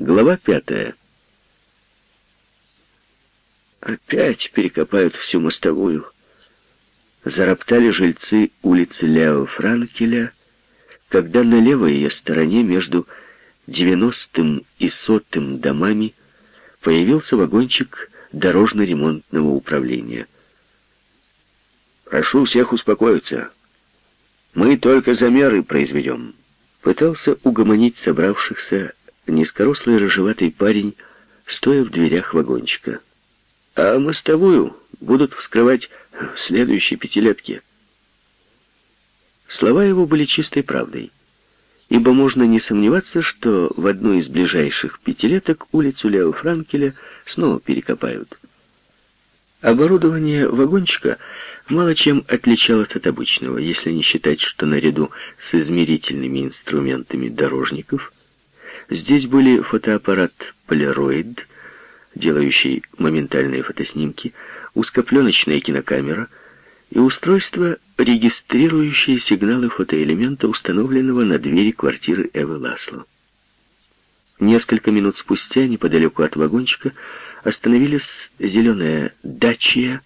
Глава пятая. Опять перекопают всю мостовую. Зароптали жильцы улицы Лео Франкеля, когда на левой ее стороне между девяностым и сотым домами появился вагончик дорожно-ремонтного управления. «Прошу всех успокоиться. Мы только замеры произведем». Пытался угомонить собравшихся низкорослый рыжеватый парень, стоя в дверях вагончика. А мостовую будут вскрывать в следующей пятилетке. Слова его были чистой правдой, ибо можно не сомневаться, что в одну из ближайших пятилеток улицу Лео Франкеля снова перекопают. Оборудование вагончика мало чем отличалось от обычного, если не считать, что наряду с измерительными инструментами дорожников Здесь были фотоаппарат «Полироид», делающий моментальные фотоснимки, узкопленочная кинокамера и устройство, регистрирующее сигналы фотоэлемента, установленного на двери квартиры Эвы Ласло. Несколько минут спустя, неподалеку от вагончика, остановились зеленая «Дачия»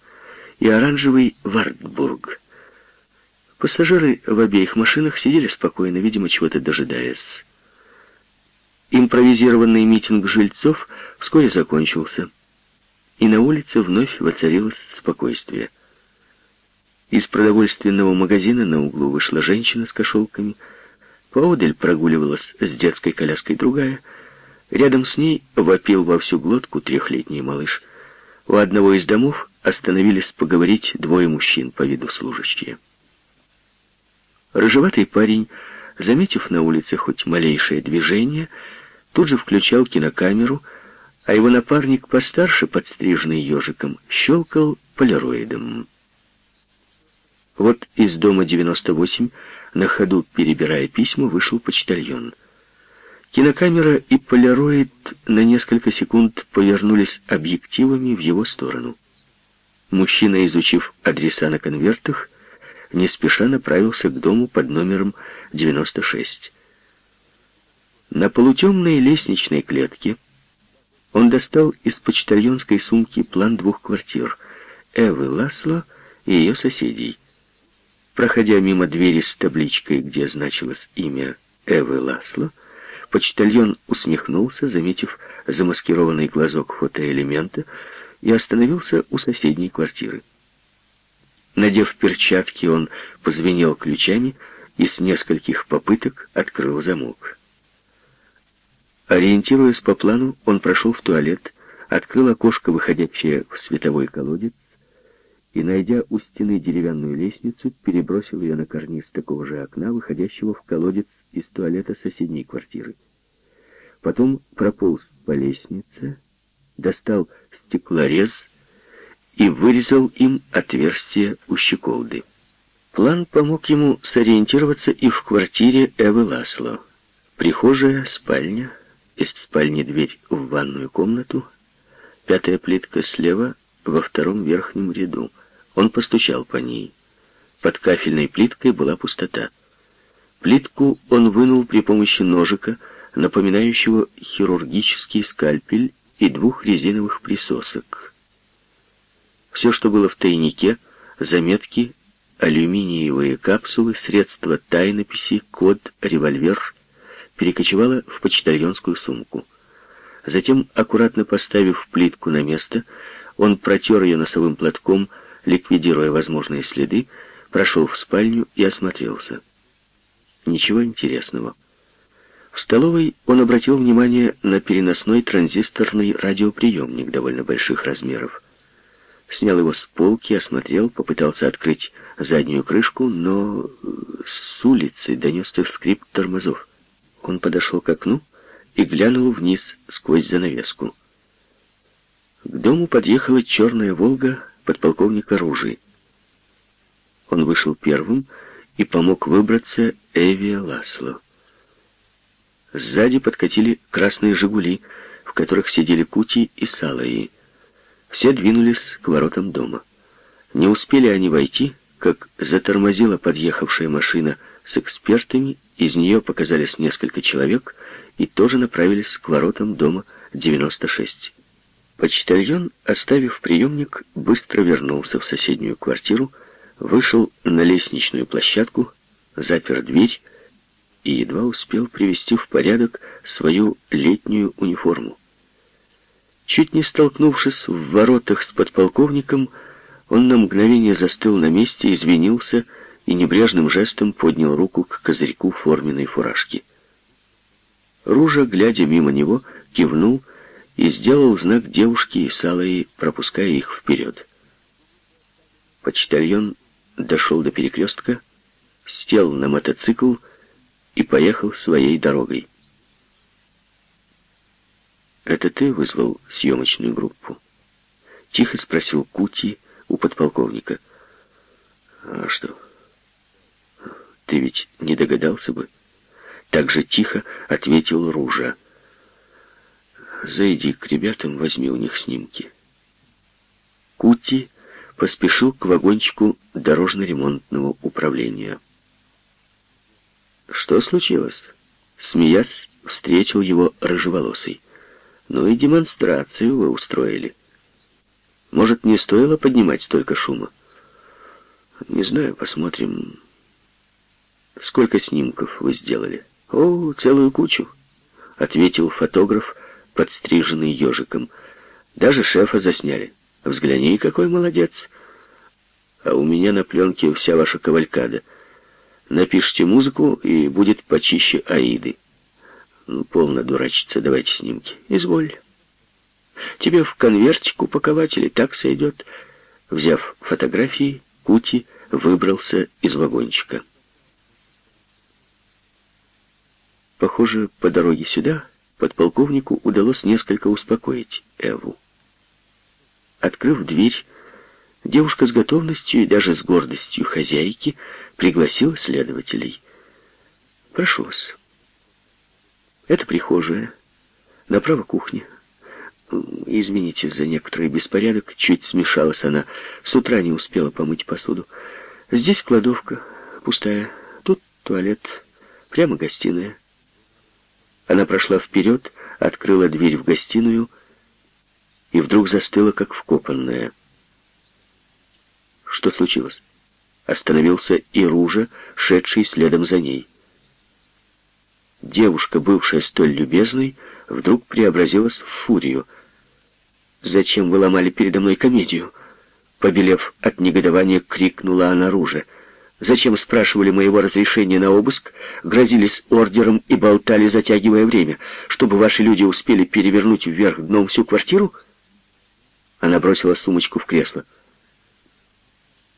и оранжевый «Вартбург». Пассажиры в обеих машинах сидели спокойно, видимо, чего-то дожидаясь. Импровизированный митинг жильцов вскоре закончился, и на улице вновь воцарилось спокойствие. Из продовольственного магазина на углу вышла женщина с кошелками, поодаль прогуливалась с детской коляской другая, рядом с ней вопил во всю глотку трехлетний малыш. У одного из домов остановились поговорить двое мужчин по виду служащие. Рыжеватый парень, заметив на улице хоть малейшее движение, тут же включал кинокамеру, а его напарник постарше, подстриженный ежиком, щелкал полироидом. Вот из дома 98, на ходу перебирая письма, вышел почтальон. Кинокамера и полироид на несколько секунд повернулись объективами в его сторону. Мужчина, изучив адреса на конвертах, не спеша направился к дому под номером 96. На полутемной лестничной клетке он достал из почтальонской сумки план двух квартир Эвы Ласло и ее соседей. Проходя мимо двери с табличкой, где значилось имя Эвы Ласло, почтальон усмехнулся, заметив замаскированный глазок фотоэлемента, и остановился у соседней квартиры. Надев перчатки, он позвенел ключами и с нескольких попыток открыл замок. Ориентируясь по плану, он прошел в туалет, открыл окошко, выходящее в световой колодец, и, найдя у стены деревянную лестницу, перебросил ее на карниз такого же окна, выходящего в колодец из туалета соседней квартиры. Потом прополз по лестнице, достал стеклорез и вырезал им отверстие у щеколды. План помог ему сориентироваться и в квартире Эвы Ласло. Прихожая, спальня, из спальни дверь в ванную комнату, пятая плитка слева во втором верхнем ряду. Он постучал по ней. Под кафельной плиткой была пустота. Плитку он вынул при помощи ножика, напоминающего хирургический скальпель и двух резиновых присосок. Все, что было в тайнике, заметки, алюминиевые капсулы, средства тайнописи, код, револьвер — перекочевала в почтальонскую сумку. Затем, аккуратно поставив плитку на место, он протер ее носовым платком, ликвидируя возможные следы, прошел в спальню и осмотрелся. Ничего интересного. В столовой он обратил внимание на переносной транзисторный радиоприемник довольно больших размеров. Снял его с полки, осмотрел, попытался открыть заднюю крышку, но с улицы донесся скрип тормозов. Он подошел к окну и глянул вниз сквозь занавеску. К дому подъехала черная «Волга» подполковника Ружи. Он вышел первым и помог выбраться Эвия Ласло. Сзади подкатили красные «Жигули», в которых сидели Кути и Салаи. Все двинулись к воротам дома. Не успели они войти, как затормозила подъехавшая машина с экспертами из нее показались несколько человек и тоже направились к воротам дома 96. Почтальон, оставив приемник, быстро вернулся в соседнюю квартиру, вышел на лестничную площадку, запер дверь и едва успел привести в порядок свою летнюю униформу. Чуть не столкнувшись в воротах с подполковником, он на мгновение застыл на месте, извинился и небрежным жестом поднял руку к козырьку форменной фуражки. Ружа, глядя мимо него, кивнул и сделал знак девушке и Салой, пропуская их вперед. Почтальон дошел до перекрестка, сел на мотоцикл и поехал своей дорогой. «Это ты вызвал съемочную группу?» Тихо спросил Кути у подполковника. «А что? Ты ведь не догадался бы?» Так же тихо ответил Ружа. «Зайди к ребятам, возьми у них снимки». Кути поспешил к вагончику дорожно-ремонтного управления. «Что случилось?» Смеясь, встретил его рыжеволосый. «Ну и демонстрацию вы устроили. Может, не стоило поднимать столько шума?» «Не знаю, посмотрим. Сколько снимков вы сделали?» «О, целую кучу», — ответил фотограф, подстриженный ежиком. «Даже шефа засняли. Взгляни, какой молодец. А у меня на пленке вся ваша кавалькада. Напишите музыку, и будет почище Аиды. Ну, полно дурачиться, давайте снимки. Изволь. Тебе в конвертик упаковать или так сойдет?» Взяв фотографии, Кути выбрался из вагончика. Похоже, по дороге сюда подполковнику удалось несколько успокоить Эву. Открыв дверь, девушка с готовностью и даже с гордостью хозяйки пригласила следователей. «Прошу вас. Это прихожая, направо кухня. Извините за некоторый беспорядок, чуть смешалась она. С утра не успела помыть посуду. Здесь кладовка, пустая. Тут туалет, прямо гостиная. Она прошла вперед, открыла дверь в гостиную и вдруг застыла, как вкопанная. Что случилось? Остановился и Ружа, шедший следом за ней. Девушка, бывшая столь любезной, вдруг преобразилась в фурию. «Зачем вы ломали передо мной комедию?» Побелев от негодования, крикнула она Руже — Зачем спрашивали моего разрешения на обыск, грозились ордером и болтали, затягивая время, чтобы ваши люди успели перевернуть вверх дном всю квартиру? Она бросила сумочку в кресло.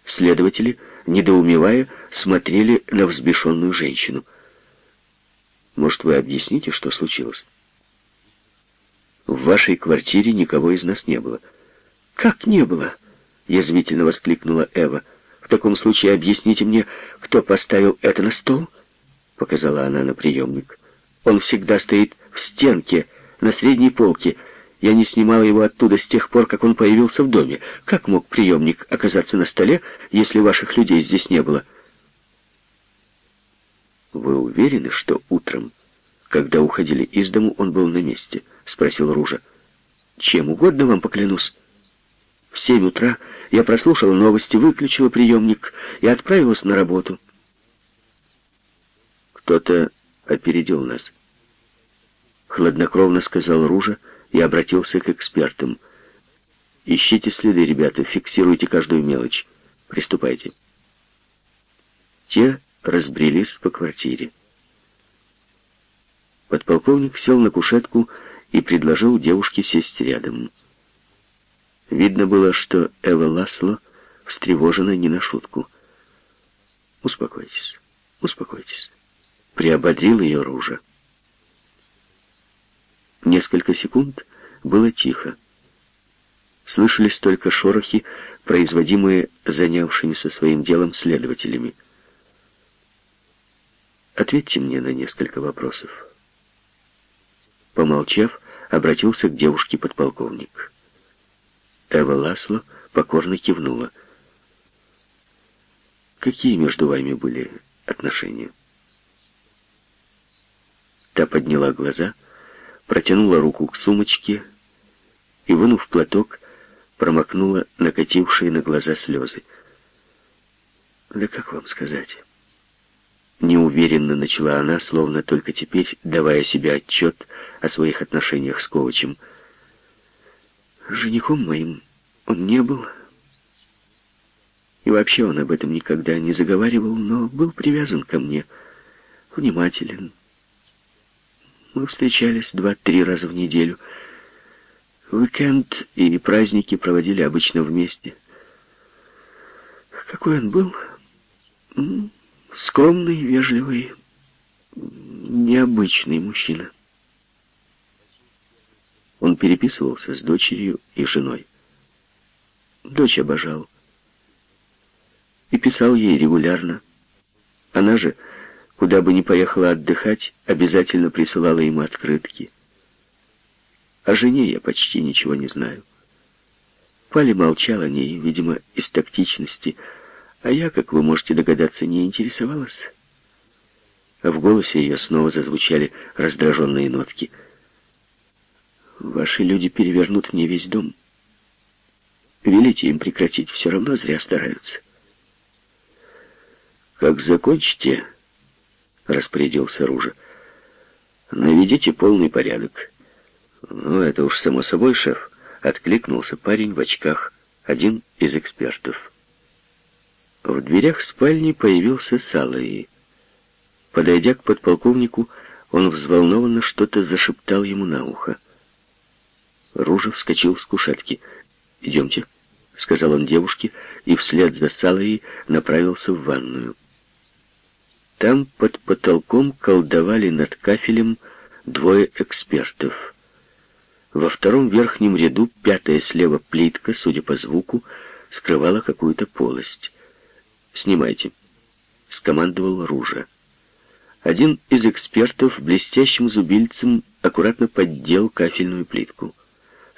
Следователи, недоумевая, смотрели на взбешенную женщину. «Может, вы объясните, что случилось?» «В вашей квартире никого из нас не было». «Как не было?» — язвительно воскликнула Эва таком случае объясните мне, кто поставил это на стол?» Показала она на приемник. «Он всегда стоит в стенке, на средней полке. Я не снимала его оттуда с тех пор, как он появился в доме. Как мог приемник оказаться на столе, если ваших людей здесь не было?» «Вы уверены, что утром, когда уходили из дому, он был на месте?» — спросил Ружа. «Чем угодно вам поклянусь». В семь утра я прослушала новости, выключила приемник и отправилась на работу. Кто-то опередил нас. Хладнокровно сказал Ружа и обратился к экспертам. Ищите следы, ребята, фиксируйте каждую мелочь. Приступайте. Те разбрелись по квартире. Подполковник сел на кушетку и предложил девушке сесть рядом. Видно было, что Эва Ласло встревожена не на шутку. «Успокойтесь, успокойтесь», — приободрил ее Ружа. Несколько секунд было тихо. Слышались только шорохи, производимые занявшимися своим делом следователями. «Ответьте мне на несколько вопросов». Помолчав, обратился к девушке подполковник. Эва Ласло покорно кивнула. «Какие между вами были отношения?» Та подняла глаза, протянула руку к сумочке и, вынув платок, промокнула накатившие на глаза слезы. «Да как вам сказать?» Неуверенно начала она, словно только теперь давая себе отчет о своих отношениях с Ковачем. «Женихом моим он не был, и вообще он об этом никогда не заговаривал, но был привязан ко мне, внимателен. Мы встречались два-три раза в неделю — Уикенд и праздники проводили обычно вместе. Какой он был? Скромный, вежливый, необычный мужчина. Он переписывался с дочерью и женой. Дочь обожал. И писал ей регулярно. Она же, куда бы ни поехала отдыхать, обязательно присылала ему открытки. О жене я почти ничего не знаю. Пали молчал о ней, видимо, из тактичности, а я, как вы можете догадаться, не интересовалась. А в голосе ее снова зазвучали раздраженные нотки. «Ваши люди перевернут мне весь дом. Велите им прекратить, все равно зря стараются». «Как закончите, — распорядился Ружа, — наведите полный порядок». «Ну, это уж само собой, шеф», — откликнулся парень в очках, один из экспертов. В дверях спальни появился Салаи. Подойдя к подполковнику, он взволнованно что-то зашептал ему на ухо. Ружа вскочил с кушетки. «Идемте», — сказал он девушке, и вслед за Салаей направился в ванную. Там под потолком колдовали над кафелем двое экспертов — во втором верхнем ряду пятая слева плитка, судя по звуку, скрывала какую-то полость. «Снимайте», — скомандовал Ружа. Один из экспертов блестящим зубильцем аккуратно поддел кафельную плитку.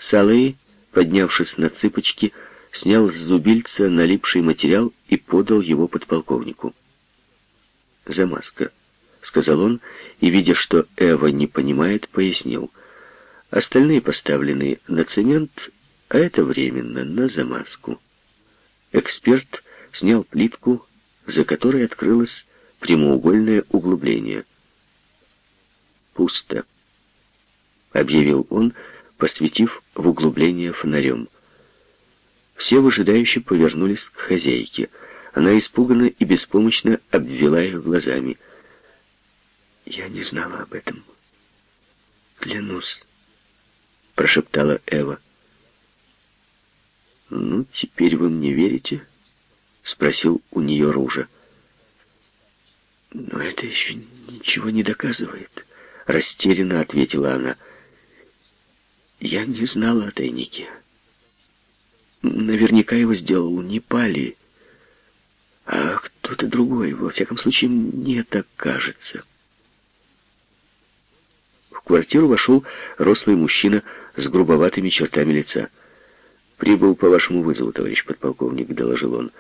Салей, поднявшись на цыпочки, снял с зубильца налипший материал и подал его подполковнику. «Замазка», — сказал он, и, видя, что Эва не понимает, пояснил — Остальные поставлены на цемент, а это временно, на замазку. Эксперт снял плитку, за которой открылось прямоугольное углубление. «Пусто», — объявил он, посветив в углубление фонарем. Все выжидающе повернулись к хозяйке. Она испуганно и беспомощно обвела их глазами. «Я не знала об этом. Клянусь». — прошептала Эва. «Ну, теперь вы мне верите?» — спросил у нее Ружа. «Но это еще ничего не доказывает», — растерянно ответила она. «Я не знала о тайнике. Наверняка его сделал не Пали, а кто-то другой. Во всяком случае, мне так кажется». В квартиру вошел рослый мужчина с грубоватыми чертами лица. «Прибыл по вашему вызову, товарищ подполковник», — доложил он.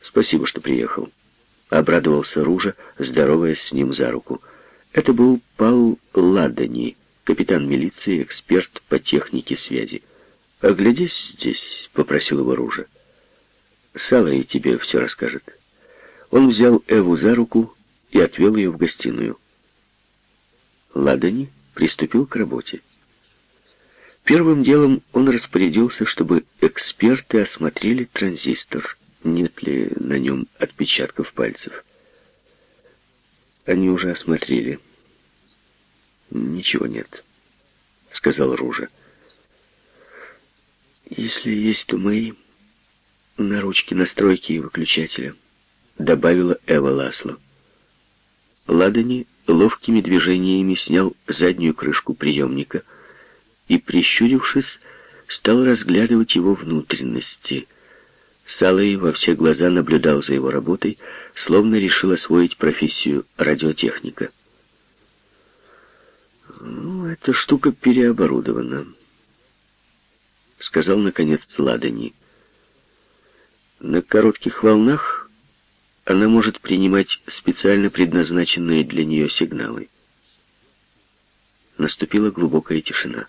«Спасибо, что приехал». Обрадовался Ружа, здороваясь с ним за руку. Это был Пал Ладани, капитан милиции, эксперт по технике связи. «Оглядись здесь», — попросил его Ружа. «Сала и тебе все расскажет». Он взял Эву за руку и отвел ее в гостиную. Ладани приступил к работе. Первым делом он распорядился, чтобы эксперты осмотрели транзистор, нет ли на нем отпечатков пальцев. Они уже осмотрели. «Ничего нет», — сказал Ружа. «Если есть, то мои на ручке настройки и выключателя», — добавила Эва Ласло. Ладани ловкими движениями снял заднюю крышку приемника — и, прищурившись, стал разглядывать его внутренности. Салый во все глаза наблюдал за его работой, словно решил освоить профессию радиотехника. «Ну, эта штука переоборудована», — сказал, наконец, Ладани. «На коротких волнах она может принимать специально предназначенные для нее сигналы. Наступила глубокая тишина.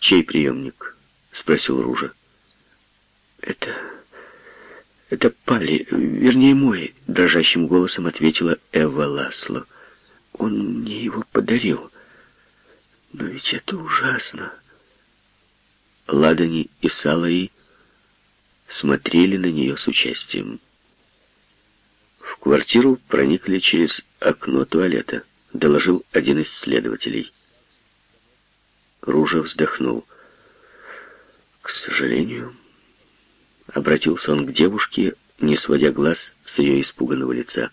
«Чей приемник?» — спросил Ружа. «Это... это Пали, вернее, мой», — дрожащим голосом ответила Эва Ласло. «Он мне его подарил. Но ведь это ужасно». Ладани и Салаи смотрели на нее с участием. В квартиру проникли через окно туалета, доложил один из следователей. Ружа вздохнул. «К сожалению...» Обратился он к девушке, не сводя глаз с ее испуганного лица.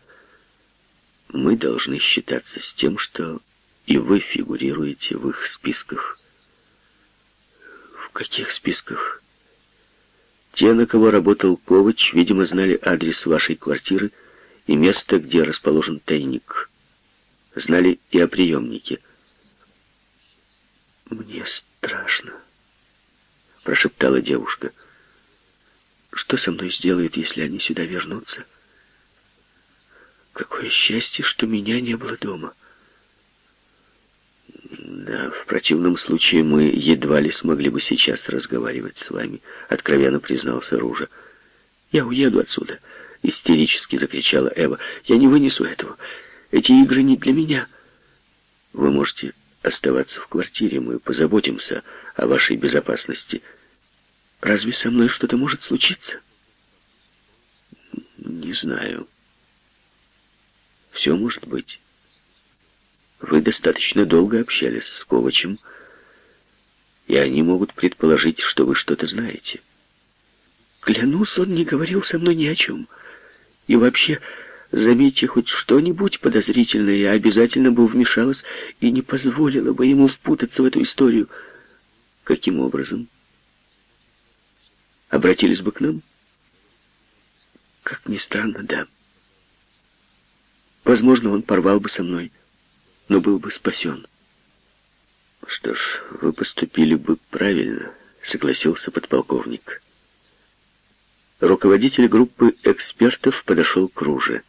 «Мы должны считаться с тем, что и вы фигурируете в их списках». «В каких списках?» «Те, на кого работал Ковач, видимо, знали адрес вашей квартиры и место, где расположен тайник. Знали и о приемнике». «Мне страшно», — прошептала девушка. «Что со мной сделают, если они сюда вернутся? Какое счастье, что меня не было дома». «Да, в противном случае мы едва ли смогли бы сейчас разговаривать с вами», — откровенно признался Ружа. «Я уеду отсюда», — истерически закричала Эва. «Я не вынесу этого. Эти игры не для меня». «Вы можете оставаться в квартире, мы позаботимся о вашей безопасности. Разве со мной что-то может случиться? Не знаю. Все может быть. Вы достаточно долго общались с Ковачем, и они могут предположить, что вы что-то знаете. Клянусь, он не говорил со мной ни о чем. И вообще, Заметьте хоть что-нибудь подозрительное, я обязательно бы вмешалась и не позволила бы ему впутаться в эту историю. Каким образом? Обратились бы к нам? Как ни странно, да. Возможно, он порвал бы со мной, но был бы спасен. Что ж, вы поступили бы правильно, согласился подполковник. Руководитель группы экспертов подошел к Руже.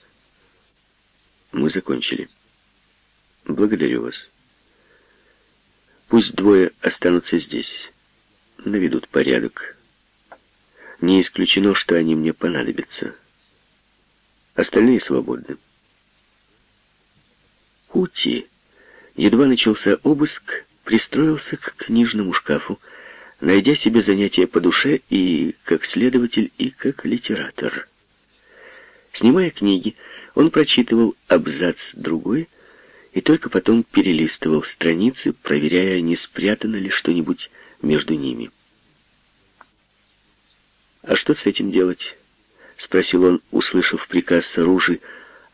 Мы закончили. Благодарю вас. Пусть двое останутся здесь. Наведут порядок. Не исключено, что они мне понадобятся. Остальные свободны. Кути, едва начался обыск, пристроился к книжному шкафу, найдя себе занятие по душе и как следователь, и как литератор. Снимая книги, он прочитывал абзац другой и только потом перелистывал страницы, проверяя, не спрятано ли что-нибудь между ними. «А что с этим делать?» — спросил он, услышав приказ Ружи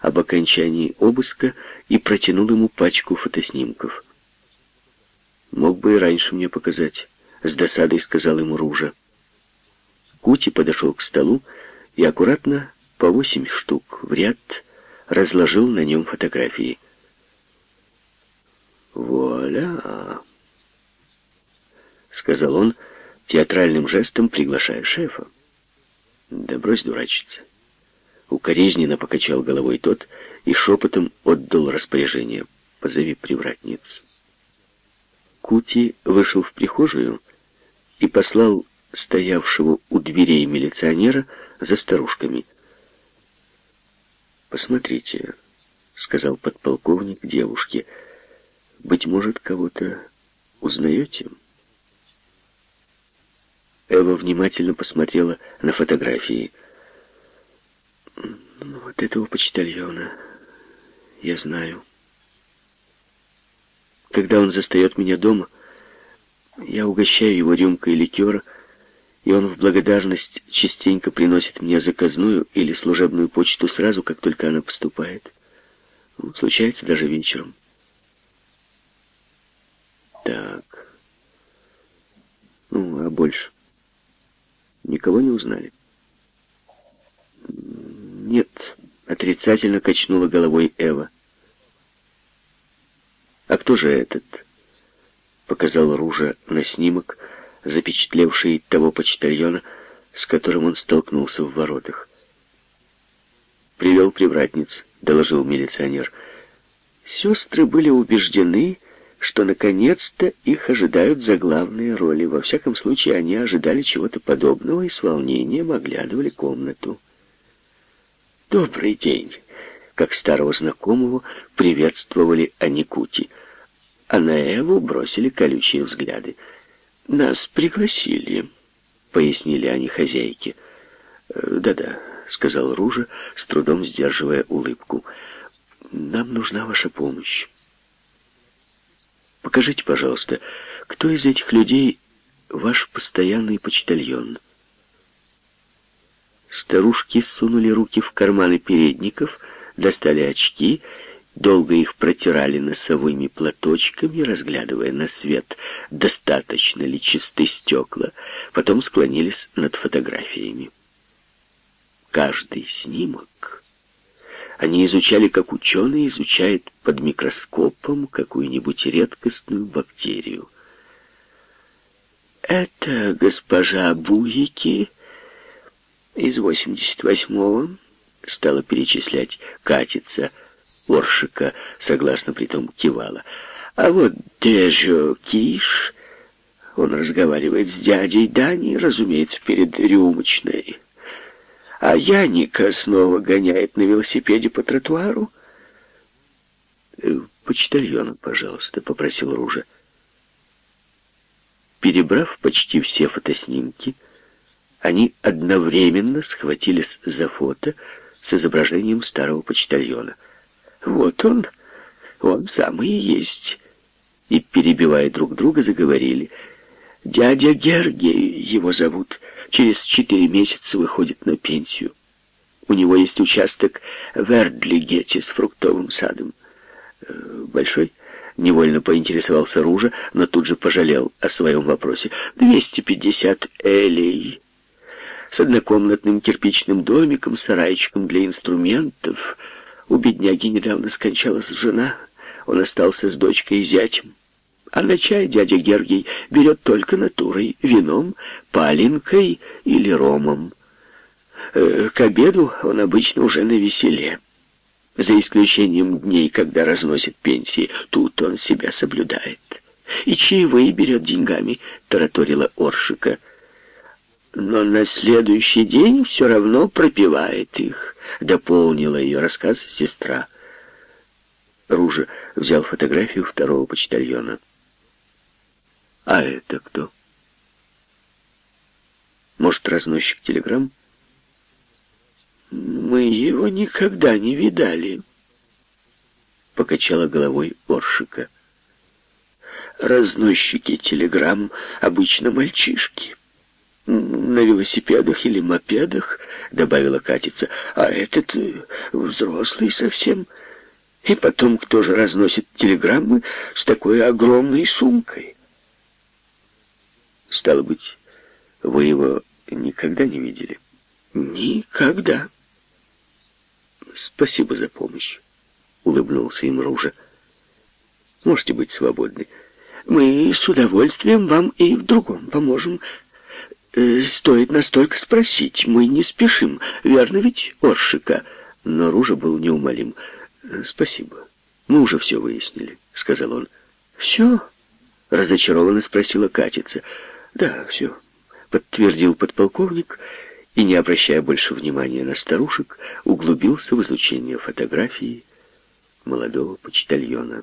об окончании обыска, и протянул ему пачку фотоснимков. «Мог бы и раньше мне показать», — с досадой сказал ему Ружа. Кути подошел к столу и аккуратно по восемь штук в ряд разложил на нем фотографии. «Вуаля!» — сказал он, театральным жестом приглашая шефа. «Да брось дурачиться!» Укоризненно покачал головой тот и шепотом отдал распоряжение. «Позови привратниц». Кути вышел в прихожую и послал стоявшего у дверей милиционера за старушками — «Посмотрите», — сказал подполковник девушке, — «быть может, кого-то узнаете?» Эва внимательно посмотрела на фотографии. «Ну, вот этого почтальона я знаю. Когда он застает меня дома, я угощаю его рюмкой ликера, и он в благодарность частенько приносит мне заказную или служебную почту сразу, как только она поступает. Случается даже вечером. Так. Ну, а больше? Никого не узнали? Нет, отрицательно качнула головой Эва. А кто же этот? Показал Ружа на снимок, запечатлевший того почтальона, с которым он столкнулся в воротах. «Привел привратниц», — доложил милиционер. Сестры были убеждены, что наконец-то их ожидают заглавные роли. Во всяком случае, они ожидали чего-то подобного и с волнением оглядывали комнату. «Добрый день!» Как старого знакомого приветствовали Аникути, а на Эву бросили колючие взгляды. «Нас пригласили», — пояснили они хозяйке. «Э, «Да-да», — сказал Ружа, с трудом сдерживая улыбку. «Нам нужна ваша помощь. Покажите, пожалуйста, кто из этих людей ваш постоянный почтальон?» Старушки сунули руки в карманы передников, достали очки, долго их протирали носовыми платочками, разглядывая на свет, достаточно ли чисты стекла, потом склонились над фотографиями. Каждый снимок они изучали, как ученый изучает под микроскопом какую-нибудь редкостную бактерию. «Это госпожа Буики из 88-го», — стала перечислять Катица. Оршика согласно притом кивала. «А вот Дежо Киш...» Он разговаривает с дядей Дани, разумеется, перед рюмочной а Яника снова гоняет на велосипеде по тротуару. Э, «Почтальона, пожалуйста», — попросил Ружа. Перебрав почти все фотоснимки, они одновременно схватились за фото с изображением старого почтальона. «Вот он, он самый и есть». И, перебивая друг друга, заговорили. «Дядя Гергей его зовут» через четыре месяца выходит на пенсию. У него есть участок в Эрдлигете с фруктовым садом. Э, большой? Невольно поинтересовался Ружа, но тут же пожалел о своем вопросе. 250 элей. С однокомнатным кирпичным домиком, сарайчиком для инструментов. У бедняги недавно скончалась жена. Он остался с дочкой и зятем. А на чай дядя Гергий берет только натурой, вином, паленкой или ромом. Э, к обеду он обычно уже на веселе. За исключением дней, когда разносит пенсии, тут он себя соблюдает. И чаевые берет деньгами, тараторила Оршика. Но на следующий день все равно пропивает их, дополнила ее рассказ сестра. Ружа взял фотографию второго почтальона. А это кто? Может, разносчик телеграмм? Мы его никогда не видали, покачала головой Оршика. Разносчики телеграмм обычно мальчишки. На велосипедах или мопедах, добавила Катица, а этот э, взрослый совсем. И потом, кто же разносит телеграммы с такой огромной сумкой? Стало быть, вы его никогда не видели? Никогда. Спасибо за помощь, улыбнулся им Ружа. Можете быть свободны. Мы с удовольствием вам и в другом поможем. Э, стоит настолько спросить, мы не спешим, верно ведь, Оршика? Но Ружа был неумолим. Спасибо. Мы уже все выяснили, сказал он. Все? Разочарованно спросила Катица. «Да, все», — подтвердил подполковник и, не обращая больше внимания на старушек, углубился в изучение фотографии молодого почтальона.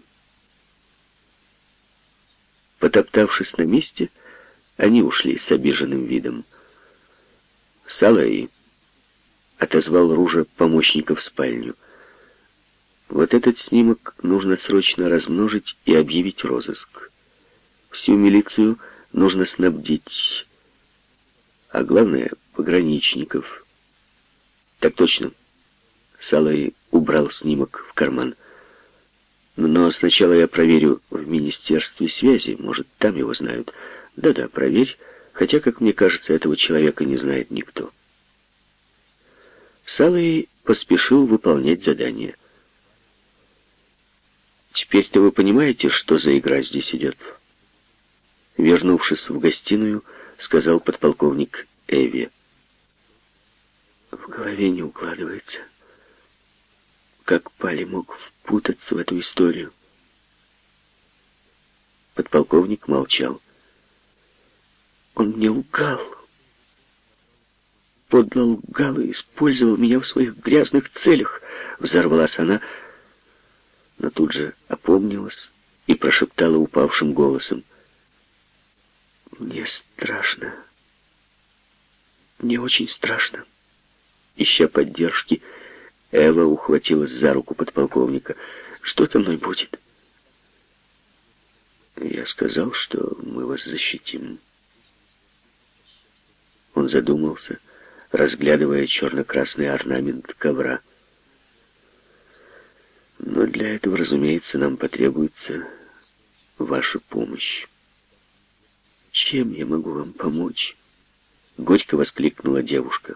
Потоптавшись на месте, они ушли с обиженным видом. «Салаи!» — отозвал Ружа помощника в спальню. «Вот этот снимок нужно срочно размножить и объявить розыск. Всю милицию — нужно снабдить, а главное, пограничников. Так точно. Салай убрал снимок в карман. Но сначала я проверю в Министерстве связи, может, там его знают. Да-да, проверь, хотя, как мне кажется, этого человека не знает никто. Салай поспешил выполнять задание. Теперь-то вы понимаете, что за игра здесь идет? Вернувшись в гостиную, сказал подполковник Эви. В голове не укладывается. Как Пали мог впутаться в эту историю? Подполковник молчал. Он мне лгал. Подло лгал и использовал меня в своих грязных целях. Взорвалась она, но тут же опомнилась и прошептала упавшим голосом. «Мне страшно. Мне очень страшно». Ища поддержки, Эва ухватилась за руку подполковника. «Что со мной будет?» «Я сказал, что мы вас защитим». Он задумался, разглядывая черно-красный орнамент ковра. Но для этого, разумеется, нам потребуется ваша помощь. Чем я могу вам помочь? Горько воскликнула девушка.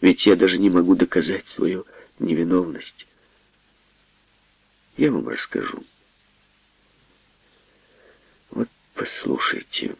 Ведь я даже не могу доказать свою невиновность. Я вам расскажу. Вот послушайте.